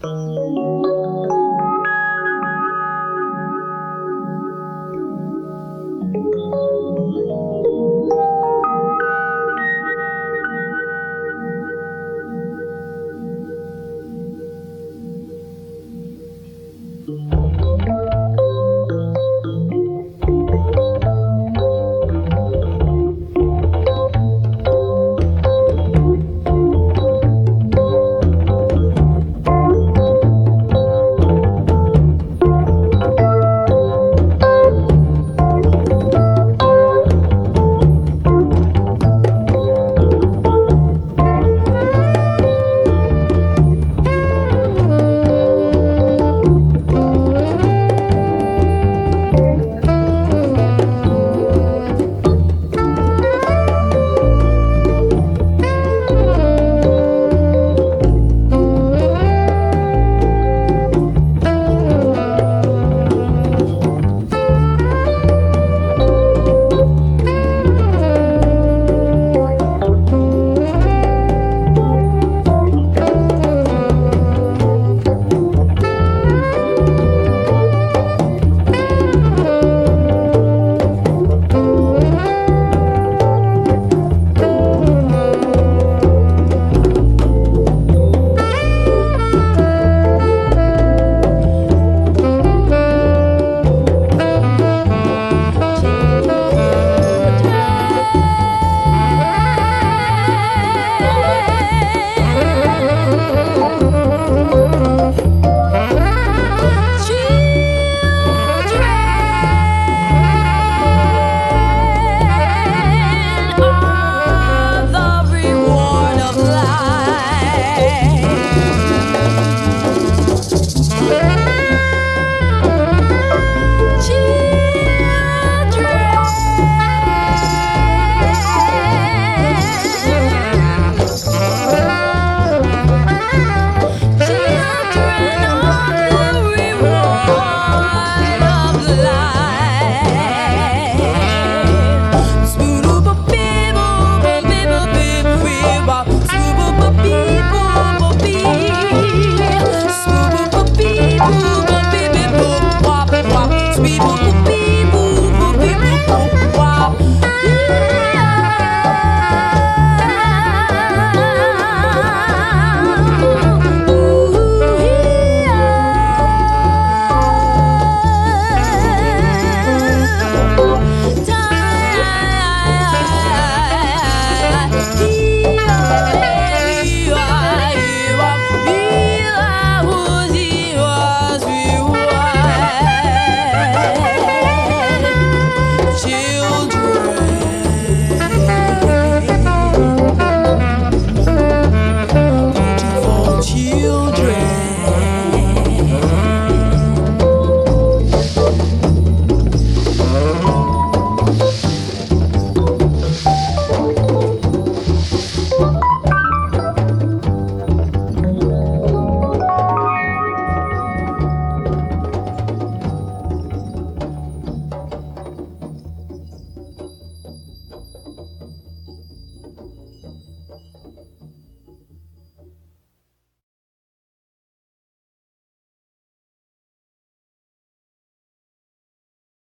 Thank children.